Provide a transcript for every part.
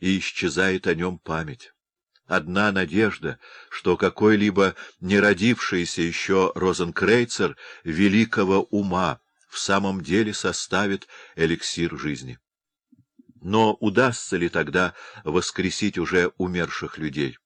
и исчезает о нем память. Одна надежда, что какой-либо не родившийся еще Розенкрейцер великого ума в самом деле составит эликсир жизни. Но удастся ли тогда воскресить уже умерших людей?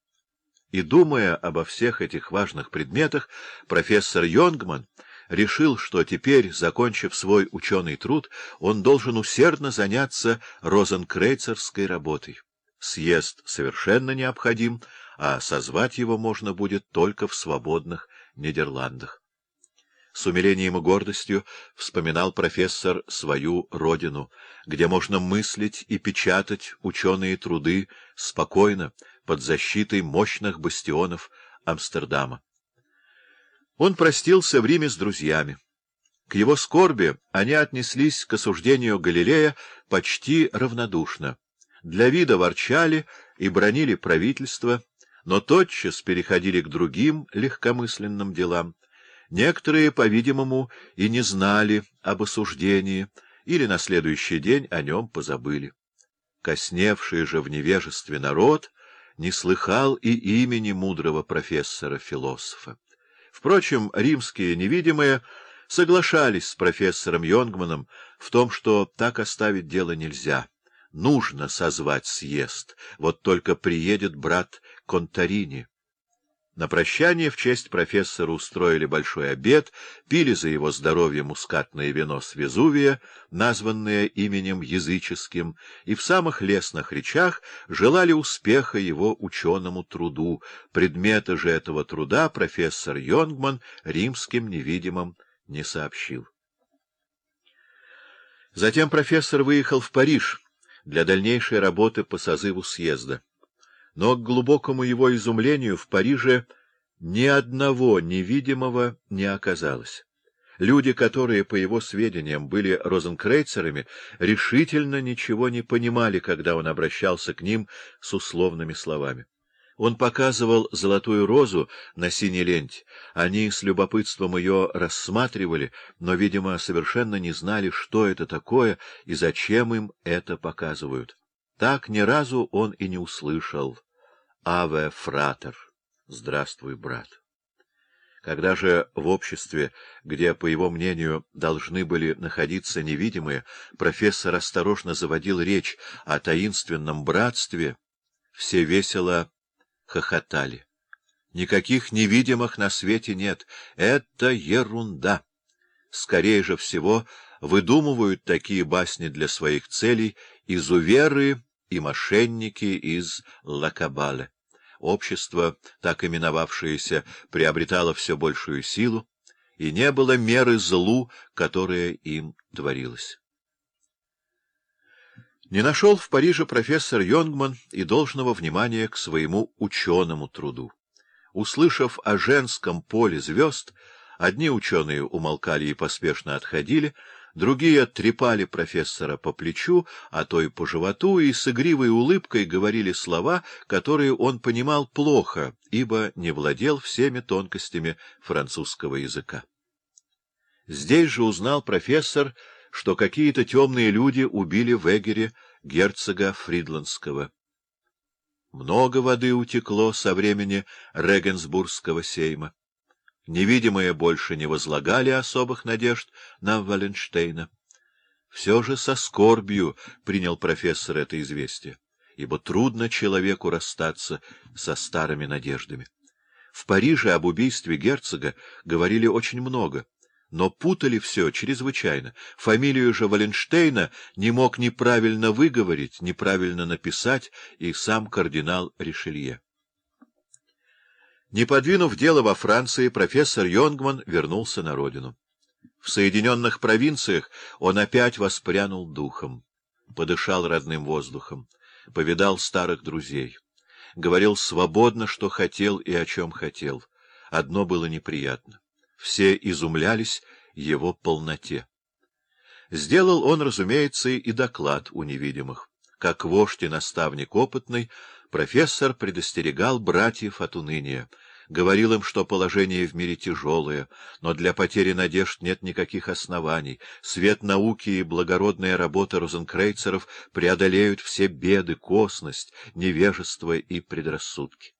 И, думая обо всех этих важных предметах, профессор Йонгман решил, что теперь, закончив свой ученый труд, он должен усердно заняться розенкрейцерской работой. Съезд совершенно необходим, а созвать его можно будет только в свободных Нидерландах. С умилением и гордостью вспоминал профессор свою родину, где можно мыслить и печатать ученые труды спокойно, под защитой мощных бастионов Амстердама. Он простился в Риме с друзьями. К его скорби они отнеслись к осуждению Галилея почти равнодушно. Для вида ворчали и бронили правительство, но тотчас переходили к другим легкомысленным делам. Некоторые, по-видимому, и не знали об осуждении, или на следующий день о нем позабыли. Косневший же в невежестве народ не слыхал и имени мудрого профессора-философа. Впрочем, римские невидимые соглашались с профессором Йонгманом в том, что так оставить дело нельзя. Нужно созвать съезд, вот только приедет брат Контарини. На прощание в честь профессора устроили большой обед, пили за его здоровье мускатное вино с Везувия, названное именем языческим, и в самых лестных речах желали успеха его ученому труду. Предметы же этого труда профессор Йонгман римским невидимым не сообщил. Затем профессор выехал в Париж для дальнейшей работы по созыву съезда но к глубокому его изумлению в Париже ни одного невидимого не оказалось. Люди, которые, по его сведениям, были розенкрейцерами, решительно ничего не понимали, когда он обращался к ним с условными словами. Он показывал золотую розу на синей ленте. Они с любопытством ее рассматривали, но, видимо, совершенно не знали, что это такое и зачем им это показывают. Так ни разу он и не услышал «Аве фратер» — «Здравствуй, брат». Когда же в обществе, где, по его мнению, должны были находиться невидимые, профессор осторожно заводил речь о таинственном братстве, все весело хохотали. Никаких невидимых на свете нет. Это ерунда. Скорее же всего, выдумывают такие басни для своих целей изуверы и мошенники из Лакабале. Общество, так именовавшееся, приобретало все большую силу, и не было меры злу, которое им творилось. Не нашел в Париже профессор Йонгман и должного внимания к своему ученому труду. Услышав о женском поле звезд, одни ученые умолкали и поспешно отходили, Другие трепали профессора по плечу, а то и по животу, и с игривой улыбкой говорили слова, которые он понимал плохо, ибо не владел всеми тонкостями французского языка. Здесь же узнал профессор, что какие-то темные люди убили в Эгере герцога Фридландского. Много воды утекло со времени Регенсбургского сейма. Невидимые больше не возлагали особых надежд на Валенштейна. Все же со скорбью принял профессор это известие, ибо трудно человеку расстаться со старыми надеждами. В Париже об убийстве герцога говорили очень много, но путали все чрезвычайно. Фамилию же Валенштейна не мог ни правильно выговорить, ни правильно написать и сам кардинал Ришелье. Не подвинув дело во Франции, профессор Йонгман вернулся на родину. В Соединенных провинциях он опять воспрянул духом, подышал родным воздухом, повидал старых друзей. Говорил свободно, что хотел и о чем хотел. Одно было неприятно. Все изумлялись его полноте. Сделал он, разумеется, и доклад у невидимых. Как вождь и наставник опытный, профессор предостерегал братьев от уныния. говорил им, что положение в мире тяжелое, но для потери надежд нет никаких оснований. Свет науки и благородная работа розенкрейцеров преодолеют все беды, косность, невежество и предрассудки.